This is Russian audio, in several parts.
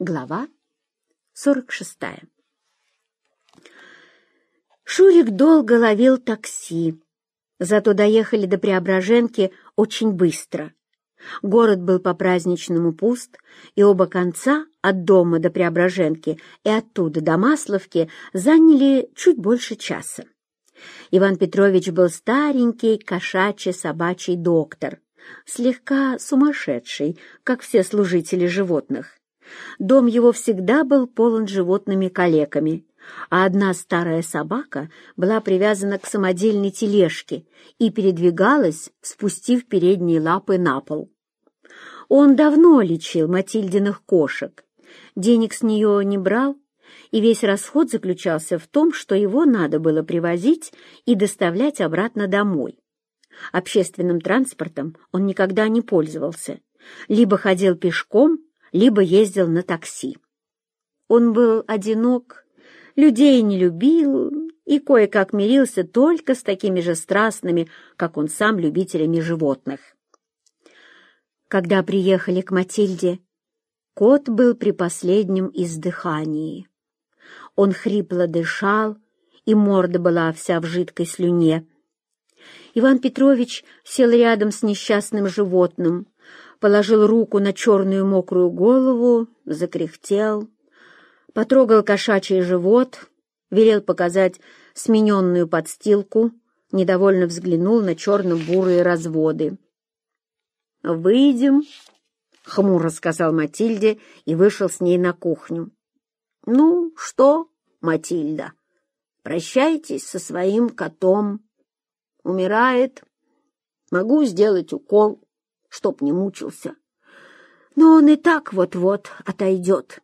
Глава 46 Шурик долго ловил такси, зато доехали до Преображенки очень быстро. Город был по-праздничному пуст, и оба конца, от дома до Преображенки и оттуда до Масловки, заняли чуть больше часа. Иван Петрович был старенький кошачий собачий доктор, слегка сумасшедший, как все служители животных. Дом его всегда был полон животными калеками, а одна старая собака была привязана к самодельной тележке и передвигалась, спустив передние лапы на пол. Он давно лечил Матильдиных кошек, денег с нее не брал, и весь расход заключался в том, что его надо было привозить и доставлять обратно домой. Общественным транспортом он никогда не пользовался, либо ходил пешком, либо ездил на такси. Он был одинок, людей не любил и кое-как мирился только с такими же страстными, как он сам, любителями животных. Когда приехали к Матильде, кот был при последнем издыхании. Он хрипло дышал, и морда была вся в жидкой слюне. Иван Петрович сел рядом с несчастным животным, положил руку на черную мокрую голову, закряхтел, потрогал кошачий живот, велел показать смененную подстилку, недовольно взглянул на черно-бурые разводы. «Выйдем», — хмуро сказал Матильде и вышел с ней на кухню. «Ну, что, Матильда, прощайтесь со своим котом. Умирает. Могу сделать укол» чтоб не мучился. Но он и так вот-вот отойдет.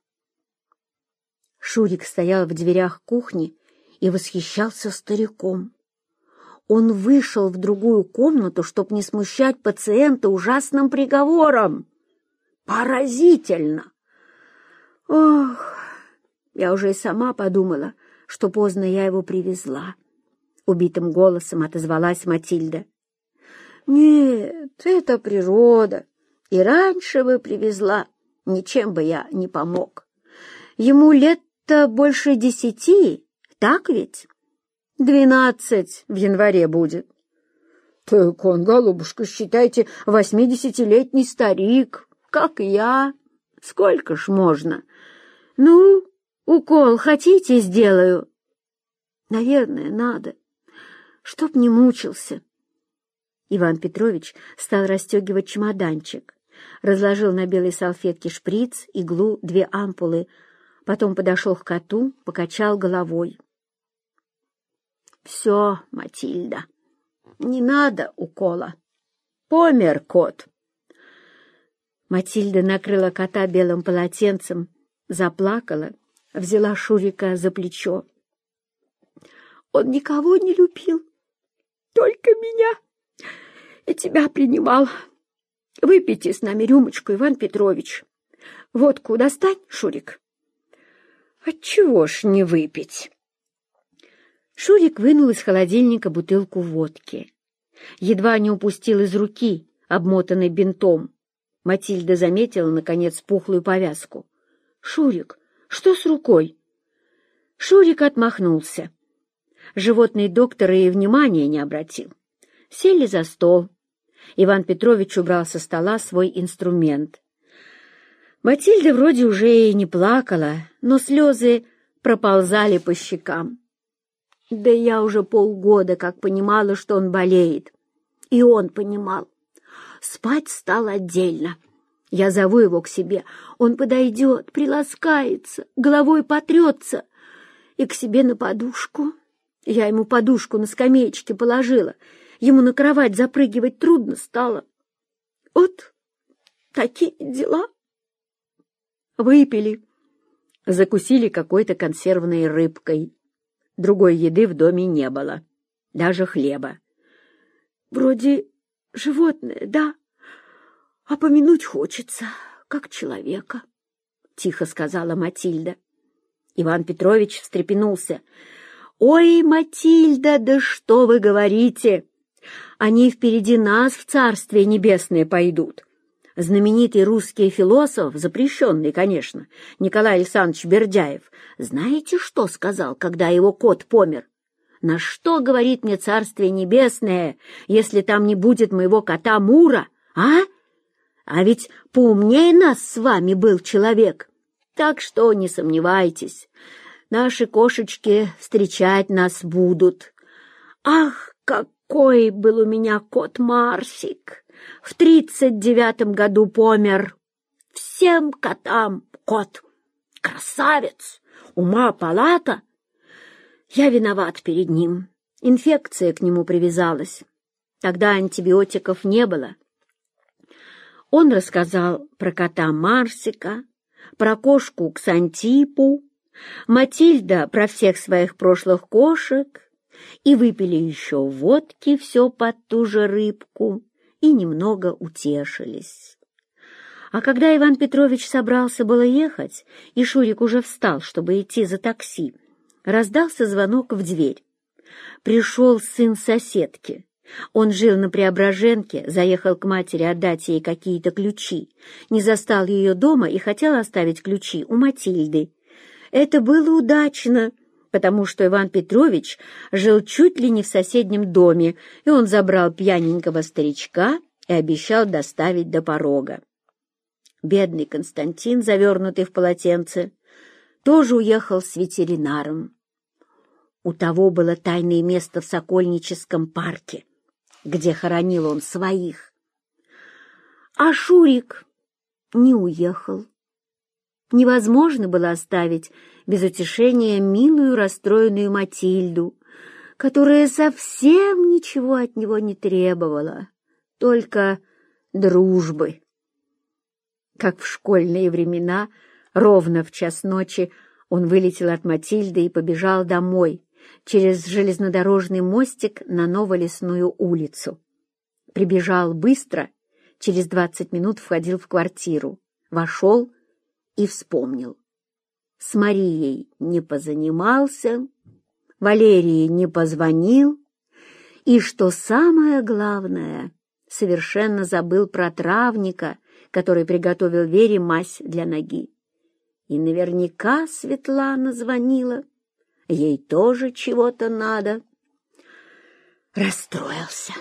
Шурик стоял в дверях кухни и восхищался стариком. Он вышел в другую комнату, чтобы не смущать пациента ужасным приговором. Поразительно! Ох, я уже и сама подумала, что поздно я его привезла. Убитым голосом отозвалась Матильда. Нет, это природа. И раньше бы привезла, ничем бы я не помог. Ему лет-то больше десяти, так ведь? Двенадцать в январе будет. Так он, голубушка, считайте, восьмидесятилетний старик, как я. Сколько ж можно? Ну, укол хотите, сделаю? Наверное, надо, чтоб не мучился. Иван Петрович стал расстегивать чемоданчик, разложил на белой салфетке шприц, иглу, две ампулы, потом подошел к коту, покачал головой. «Все, Матильда, не надо укола. Помер кот». Матильда накрыла кота белым полотенцем, заплакала, взяла Шурика за плечо. «Он никого не любил, только меня» тебя принимал. Выпейте с нами рюмочку, Иван Петрович. Водку достань, Шурик. Отчего ж не выпить? Шурик вынул из холодильника бутылку водки. Едва не упустил из руки, обмотанной бинтом. Матильда заметила, наконец, пухлую повязку. «Шурик, что с рукой?» Шурик отмахнулся. Животный доктор и внимания не обратил. Сели за стол. Иван Петрович убрал со стола свой инструмент. Матильда вроде уже и не плакала, но слезы проползали по щекам. Да я уже полгода как понимала, что он болеет. И он понимал. Спать стал отдельно. Я зову его к себе. Он подойдет, приласкается, головой потрется и к себе на подушку. Я ему подушку на скамеечке положила — Ему на кровать запрыгивать трудно стало. Вот такие дела. Выпили, закусили какой-то консервной рыбкой. Другой еды в доме не было, даже хлеба. Вроде животное, да, а помянуть хочется, как человека, — тихо сказала Матильда. Иван Петрович встрепенулся. «Ой, Матильда, да что вы говорите! Они впереди нас в Царствие Небесное пойдут. знаменитый русский философ, запрещенный, конечно, Николай Александрович Бердяев, знаете, что сказал, когда его кот помер? На что, говорит мне Царствие Небесное, если там не будет моего кота Мура, а? А ведь поумнее нас с вами был человек. Так что не сомневайтесь, наши кошечки встречать нас будут. Ах, какой был у меня кот Марсик! В тридцать девятом году помер. Всем котам кот. Красавец, ума палата. Я виноват перед ним. Инфекция к нему привязалась. Тогда антибиотиков не было. Он рассказал про кота Марсика, про кошку Ксантипу, Матильда про всех своих прошлых кошек, и выпили еще водки все под ту же рыбку и немного утешились. А когда Иван Петрович собрался было ехать, и Шурик уже встал, чтобы идти за такси, раздался звонок в дверь. Пришел сын соседки, он жил на Преображенке, заехал к матери отдать ей какие-то ключи, не застал ее дома и хотел оставить ключи у Матильды. Это было удачно, потому что Иван Петрович жил чуть ли не в соседнем доме, и он забрал пьяненького старичка и обещал доставить до порога. Бедный Константин, завернутый в полотенце, тоже уехал с ветеринаром. У того было тайное место в Сокольническом парке — где хоронил он своих. А Шурик не уехал. Невозможно было оставить без утешения милую расстроенную Матильду, которая совсем ничего от него не требовала, только дружбы. Как в школьные времена, ровно в час ночи он вылетел от Матильды и побежал домой, через железнодорожный мостик на Новолесную улицу. Прибежал быстро, через двадцать минут входил в квартиру, вошел и вспомнил. С Марией не позанимался, Валерии не позвонил, и, что самое главное, совершенно забыл про травника, который приготовил Вере мазь для ноги. И наверняка Светлана звонила ей тоже чего-то надо. Расстроился.